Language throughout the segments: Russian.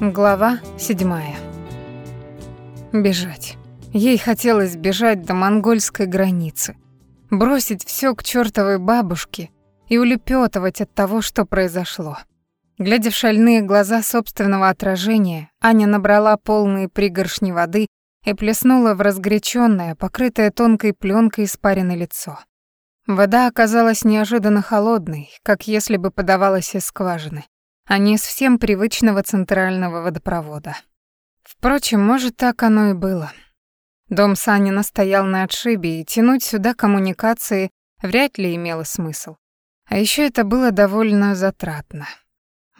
Глава седьмая. Бежать. Ей хотелось бежать до монгольской границы, бросить все к чертовой бабушке и улепетывать от того, что произошло. Глядя в шальные глаза собственного отражения, Аня набрала полные пригоршни воды и плеснула в разгоряченное, покрытое тонкой пленкой испаренное лицо. Вода оказалась неожиданно холодной, как если бы подавалась из скважины а не из всем привычного центрального водопровода. Впрочем, может, так оно и было. Дом Санина стоял на отшибе, и тянуть сюда коммуникации вряд ли имело смысл. А еще это было довольно затратно.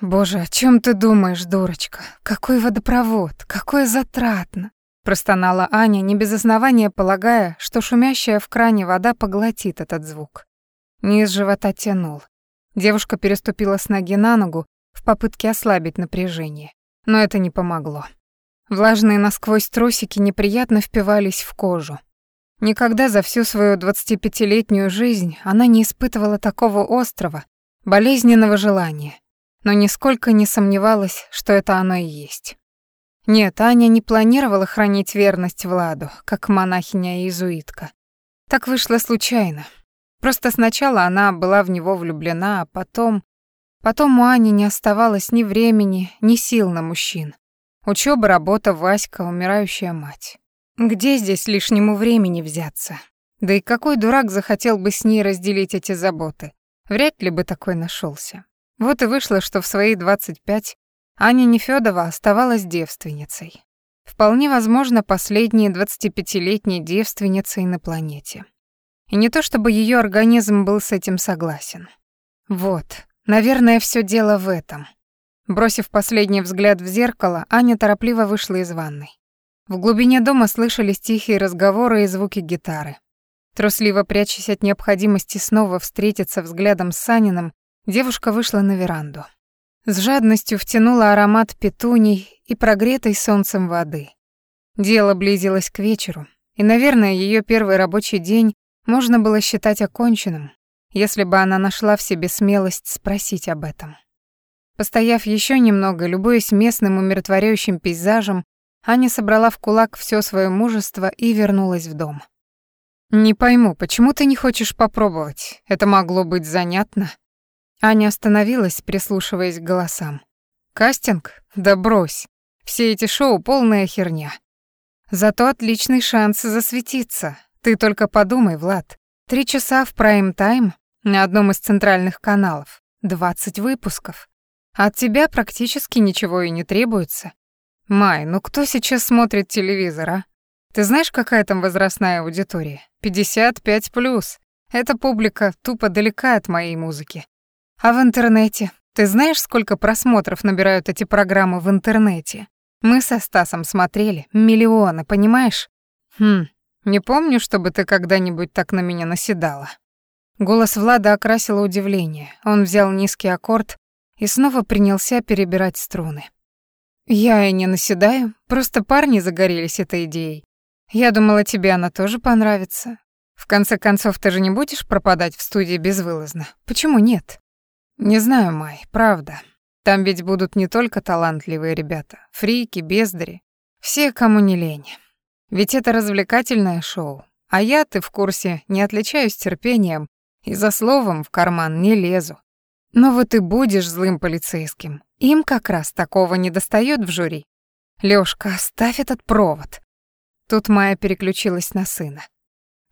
«Боже, о чем ты думаешь, дурочка? Какой водопровод? Какое затратно!» Простонала Аня, не без основания полагая, что шумящая в кране вода поглотит этот звук. Низ живота тянул. Девушка переступила с ноги на ногу в попытке ослабить напряжение. Но это не помогло. Влажные насквозь трусики неприятно впивались в кожу. Никогда за всю свою 25-летнюю жизнь она не испытывала такого острого, болезненного желания, но нисколько не сомневалась, что это оно и есть. Нет, Аня не планировала хранить верность Владу, как монахиня-иезуитка. Так вышло случайно. Просто сначала она была в него влюблена, а потом... Потом у Ани не оставалось ни времени, ни сил на мужчин. Учёба, работа, Васька, умирающая мать. Где здесь лишнему времени взяться? Да и какой дурак захотел бы с ней разделить эти заботы? Вряд ли бы такой нашелся. Вот и вышло, что в свои 25 Аня Нефёдова оставалась девственницей. Вполне возможно, последней 25-летней девственницей на планете. И не то чтобы её организм был с этим согласен. Вот, Наверное, все дело в этом. Бросив последний взгляд в зеркало, Аня торопливо вышла из ванной. В глубине дома слышались тихие разговоры и звуки гитары. Трусливо прячась от необходимости снова встретиться взглядом с Саниным, девушка вышла на веранду. С жадностью втянула аромат петуний и прогретой солнцем воды. Дело близилось к вечеру, и, наверное, ее первый рабочий день можно было считать оконченным, если бы она нашла в себе смелость спросить об этом. Постояв еще немного, любуясь местным умиротворяющим пейзажем, Аня собрала в кулак все свое мужество и вернулась в дом. «Не пойму, почему ты не хочешь попробовать? Это могло быть занятно?» Аня остановилась, прислушиваясь к голосам. «Кастинг? Да брось. Все эти шоу — полная херня. Зато отличный шанс засветиться. Ты только подумай, Влад. Три часа в прайм-тайм на одном из центральных каналов. Двадцать выпусков. От тебя практически ничего и не требуется. Май, ну кто сейчас смотрит телевизор, а? Ты знаешь, какая там возрастная аудитория? 55 плюс. Эта публика тупо далека от моей музыки. А в интернете? Ты знаешь, сколько просмотров набирают эти программы в интернете? Мы со Стасом смотрели. Миллионы, понимаешь? Хм, не помню, чтобы ты когда-нибудь так на меня наседала. Голос Влада окрасило удивление. Он взял низкий аккорд и снова принялся перебирать струны. Я и не наседаю, просто парни загорелись этой идеей. Я думала, тебе она тоже понравится. В конце концов, ты же не будешь пропадать в студии безвылазно. Почему нет? Не знаю, Май, правда. Там ведь будут не только талантливые ребята, фрики, бездари, все, кому не лень. Ведь это развлекательное шоу. А я, ты в курсе, не отличаюсь терпением и за словом в карман не лезу. Но вот и будешь злым полицейским. Им как раз такого не достает в жюри. Лёшка, оставь этот провод. Тут Майя переключилась на сына.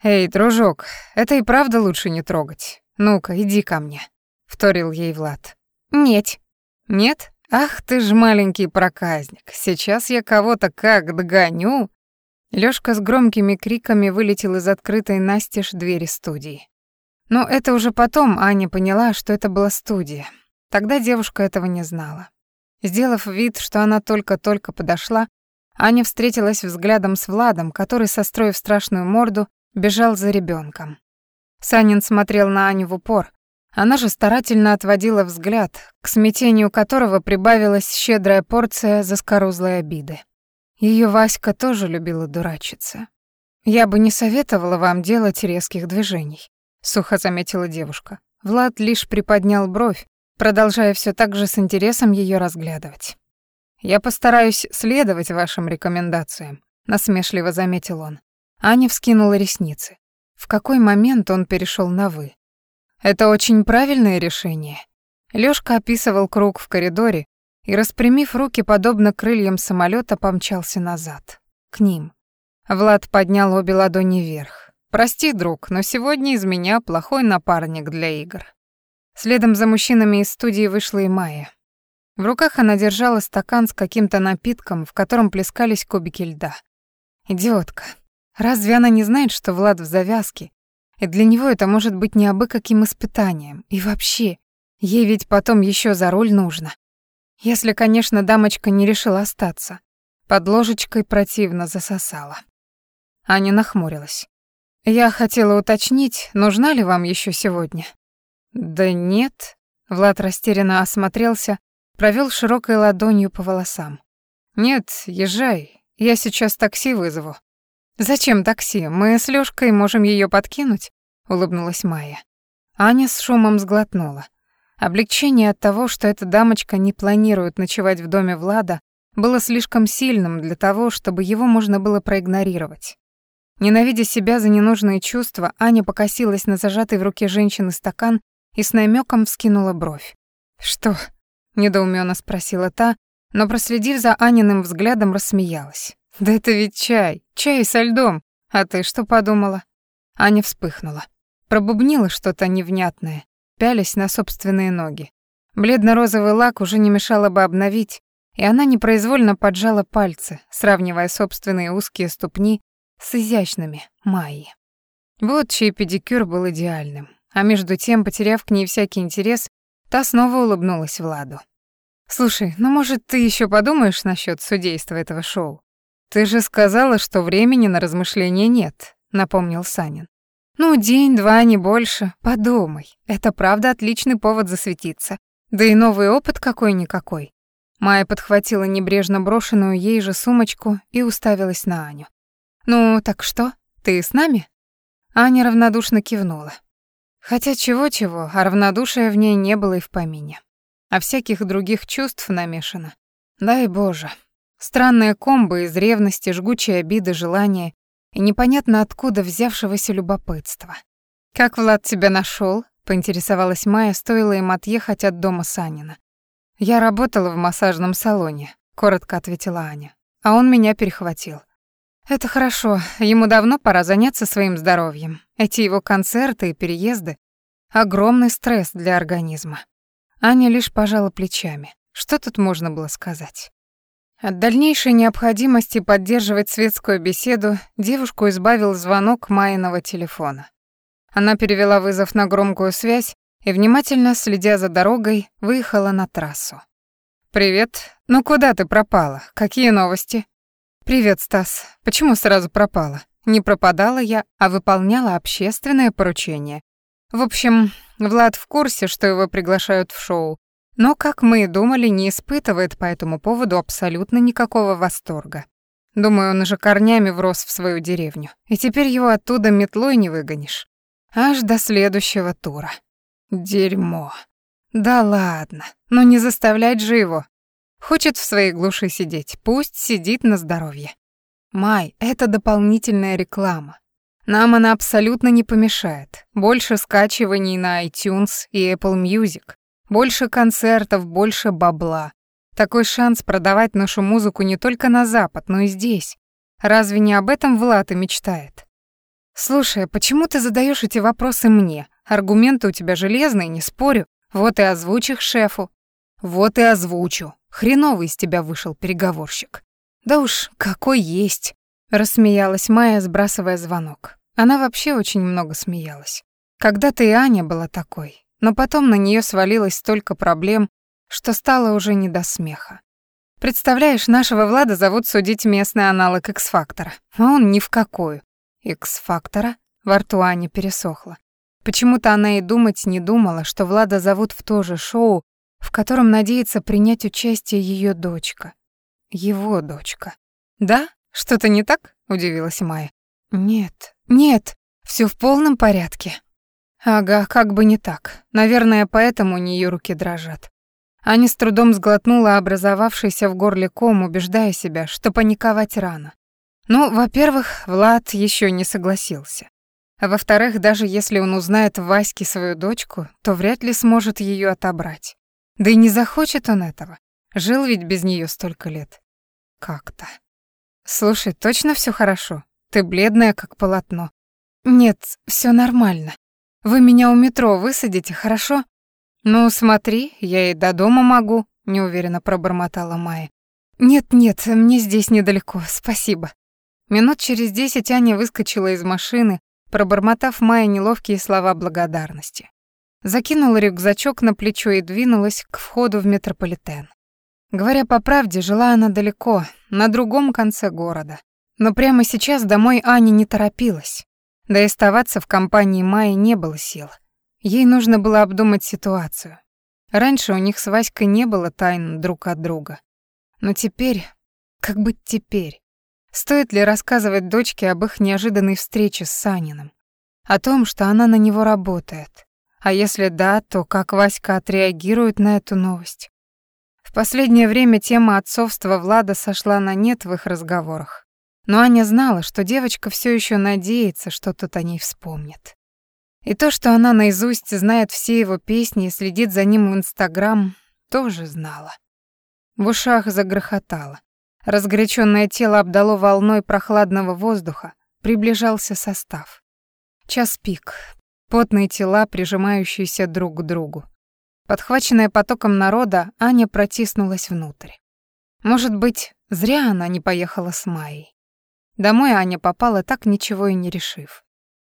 «Эй, дружок, это и правда лучше не трогать. Ну-ка, иди ко мне», — вторил ей Влад. «Нет». «Нет? Ах ты ж маленький проказник. Сейчас я кого-то как догоню, Лёшка с громкими криками вылетел из открытой настежь двери студии. Но это уже потом Аня поняла, что это была студия. Тогда девушка этого не знала. Сделав вид, что она только-только подошла, Аня встретилась взглядом с Владом, который, состроив страшную морду, бежал за ребенком. Санин смотрел на Аню в упор. Она же старательно отводила взгляд, к смятению которого прибавилась щедрая порция заскорузлой обиды. Ее Васька тоже любила дурачиться. Я бы не советовала вам делать резких движений, сухо заметила девушка. Влад лишь приподнял бровь, продолжая все так же с интересом ее разглядывать. Я постараюсь следовать вашим рекомендациям, насмешливо заметил он. Аня вскинула ресницы. В какой момент он перешел на вы? Это очень правильное решение. Лёшка описывал круг в коридоре и, распрямив руки, подобно крыльям самолета, помчался назад, к ним. Влад поднял обе ладони вверх. «Прости, друг, но сегодня из меня плохой напарник для игр». Следом за мужчинами из студии вышла и Майя. В руках она держала стакан с каким-то напитком, в котором плескались кубики льда. Идиотка. Разве она не знает, что Влад в завязке? И для него это может быть не абы каким испытанием. И вообще, ей ведь потом еще за руль нужно. Если, конечно, дамочка не решила остаться. Под ложечкой противно засосала. Аня нахмурилась. «Я хотела уточнить, нужна ли вам еще сегодня?» «Да нет». Влад растерянно осмотрелся, провел широкой ладонью по волосам. «Нет, езжай, я сейчас такси вызову». «Зачем такси? Мы с Лёшкой можем её подкинуть», — улыбнулась Майя. Аня с шумом сглотнула. Облегчение от того, что эта дамочка не планирует ночевать в доме Влада, было слишком сильным для того, чтобы его можно было проигнорировать. Ненавидя себя за ненужные чувства, Аня покосилась на зажатый в руке женщины стакан и с намёком вскинула бровь. «Что?» недоуменно спросила та, но проследив за Аниным взглядом, рассмеялась. Да это ведь чай, чай со льдом. А ты что подумала? Аня вспыхнула. Пробубнила что-то невнятное, пялись на собственные ноги. Бледно-розовый лак уже не мешало бы обновить, и она непроизвольно поджала пальцы, сравнивая собственные узкие ступни с изящными Майи. Вот чей педикюр был идеальным. А между тем, потеряв к ней всякий интерес, Та снова улыбнулась Владу. «Слушай, ну, может, ты еще подумаешь насчет судейства этого шоу? Ты же сказала, что времени на размышления нет», — напомнил Санин. «Ну, день-два, не больше. Подумай. Это правда отличный повод засветиться. Да и новый опыт какой-никакой». Майя подхватила небрежно брошенную ей же сумочку и уставилась на Аню. «Ну, так что, ты с нами?» Аня равнодушно кивнула. Хотя чего-чего, а равнодушия в ней не было и в помине. А всяких других чувств намешано. Дай Боже. Странная комбо из ревности, жгучей обиды, желания и непонятно откуда взявшегося любопытства. «Как Влад тебя нашел? поинтересовалась Майя, стоило им отъехать от дома Санина. «Я работала в массажном салоне», — коротко ответила Аня. «А он меня перехватил. Это хорошо, ему давно пора заняться своим здоровьем. Эти его концерты и переезды — огромный стресс для организма. Аня лишь пожала плечами. Что тут можно было сказать? От дальнейшей необходимости поддерживать светскую беседу девушку избавил звонок Майиного телефона. Она перевела вызов на громкую связь и, внимательно следя за дорогой, выехала на трассу. «Привет. Ну куда ты пропала? Какие новости?» «Привет, Стас. Почему сразу пропала? Не пропадала я, а выполняла общественное поручение. В общем, Влад в курсе, что его приглашают в шоу, но, как мы и думали, не испытывает по этому поводу абсолютно никакого восторга. Думаю, он уже корнями врос в свою деревню, и теперь его оттуда метлой не выгонишь. Аж до следующего тура. Дерьмо. Да ладно, но не заставлять же его. Хочет в своей глуши сидеть, пусть сидит на здоровье. Май — это дополнительная реклама. Нам она абсолютно не помешает. Больше скачиваний на iTunes и Apple Music. Больше концертов, больше бабла. Такой шанс продавать нашу музыку не только на Запад, но и здесь. Разве не об этом Влад и мечтает? Слушай, а почему ты задаешь эти вопросы мне? Аргументы у тебя железные, не спорю. Вот и озвучь их шефу. Вот и озвучу. Хреновый из тебя вышел переговорщик. Да уж, какой есть, рассмеялась Майя, сбрасывая звонок. Она вообще очень много смеялась. Когда-то и Аня была такой, но потом на нее свалилось столько проблем, что стало уже не до смеха. Представляешь, нашего Влада зовут судить местный аналог X-фактора, а он ни в какую. X-фактора? Во рту Ани пересохло. Почему-то она и думать не думала, что Влада зовут в то же шоу, в котором надеется принять участие ее дочка. Его дочка. «Да? Что-то не так?» — удивилась Майя. «Нет, нет, все в полном порядке». Ага, как бы не так. Наверное, поэтому у нее руки дрожат. Аня с трудом сглотнула образовавшийся в горле ком, убеждая себя, что паниковать рано. Ну, во-первых, Влад еще не согласился. А во-вторых, даже если он узнает в Ваське свою дочку, то вряд ли сможет ее отобрать. Да и не захочет он этого. Жил ведь без нее столько лет. Как-то. Слушай, точно все хорошо? Ты бледная, как полотно. Нет, все нормально. Вы меня у метро высадите, хорошо? «Ну, смотри, я и до дома могу», — неуверенно пробормотала Майя. «Нет-нет, мне здесь недалеко, спасибо». Минут через десять Аня выскочила из машины, пробормотав Майе неловкие слова благодарности. Закинула рюкзачок на плечо и двинулась к входу в метрополитен. Говоря по правде, жила она далеко, на другом конце города. Но прямо сейчас домой Аня не торопилась. Да и оставаться в компании Майи не было сил. Ей нужно было обдумать ситуацию. Раньше у них с Васькой не было тайн друг от друга. Но теперь... Как быть теперь? Стоит ли рассказывать дочке об их неожиданной встрече с Саниным? О том, что она на него работает? А если да, то как Васька отреагирует на эту новость? В последнее время тема отцовства Влада сошла на нет в их разговорах. Но Аня знала, что девочка все еще надеется, что тот о ней вспомнит. И то, что она наизусть знает все его песни и следит за ним в Инстаграм, тоже знала. В ушах загрохотало. Разгоряченное тело обдало волной прохладного воздуха, приближался состав. Час пик, потные тела, прижимающиеся друг к другу. Подхваченная потоком народа, Аня протиснулась внутрь. Может быть, зря она не поехала с Майей. Домой Аня попала так ничего и не решив.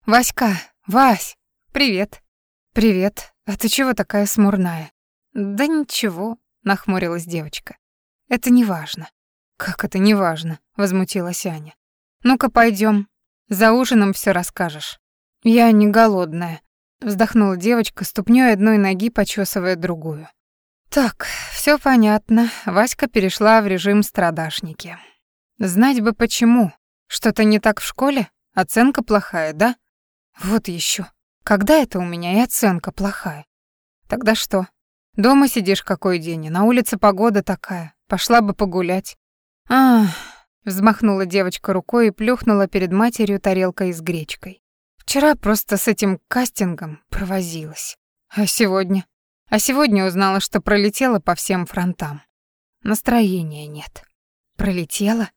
«Васька! Вась!» «Привет». «Привет. А ты чего такая смурная?» «Да ничего», — нахмурилась девочка. «Это не важно». «Как это не важно?» — возмутилась Аня. «Ну-ка, пойдем. За ужином все расскажешь». «Я не голодная», — вздохнула девочка, ступнёй одной ноги почесывая другую. «Так, все понятно. Васька перешла в режим страдашники. Знать бы почему. Что-то не так в школе? Оценка плохая, да? Вот еще. Когда это у меня и оценка плохая? Тогда что? Дома сидишь какой день, на улице погода такая. Пошла бы погулять. А, взмахнула девочка рукой и плюхнула перед матерью тарелкой с гречкой. Вчера просто с этим кастингом провозилась. А сегодня? А сегодня узнала, что пролетела по всем фронтам. Настроения нет. Пролетела?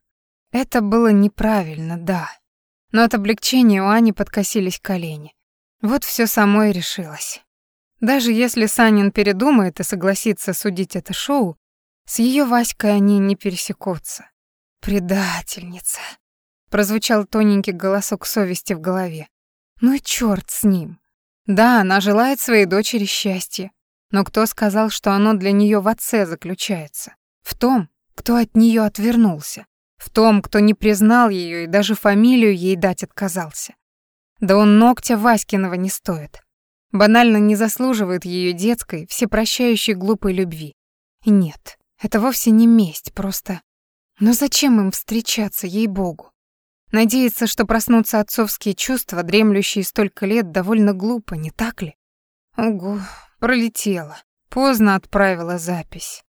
Это было неправильно, да. Но от облегчения у Ани подкосились колени. Вот все само и решилось. Даже если Санин передумает и согласится судить это шоу, с ее Васькой они не пересекутся. «Предательница!» — прозвучал тоненький голосок совести в голове. «Ну и черт с ним!» Да, она желает своей дочери счастья, но кто сказал, что оно для нее в отце заключается? В том, кто от нее отвернулся, в том, кто не признал ее и даже фамилию ей дать отказался. Да он ногтя Васькиного не стоит. Банально не заслуживает ее детской, всепрощающей глупой любви. Нет, это вовсе не месть, просто... Но зачем им встречаться, ей-богу? Надеяться, что проснутся отцовские чувства, дремлющие столько лет, довольно глупо, не так ли? Ого, пролетела. Поздно отправила запись.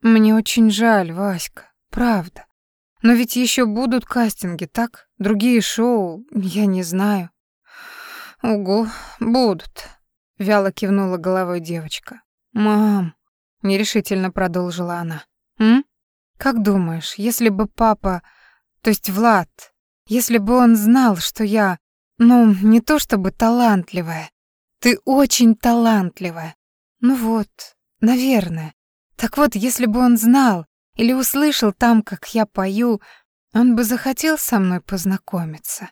Мне очень жаль, Васька, правда. Но ведь еще будут кастинги, так? Другие шоу, я не знаю. «Угу, будут», — вяло кивнула головой девочка. «Мам», — нерешительно продолжила она. «М? Как думаешь, если бы папа, то есть Влад, если бы он знал, что я, ну, не то чтобы талантливая, ты очень талантливая. Ну вот, наверное. Так вот, если бы он знал или услышал там, как я пою, он бы захотел со мной познакомиться.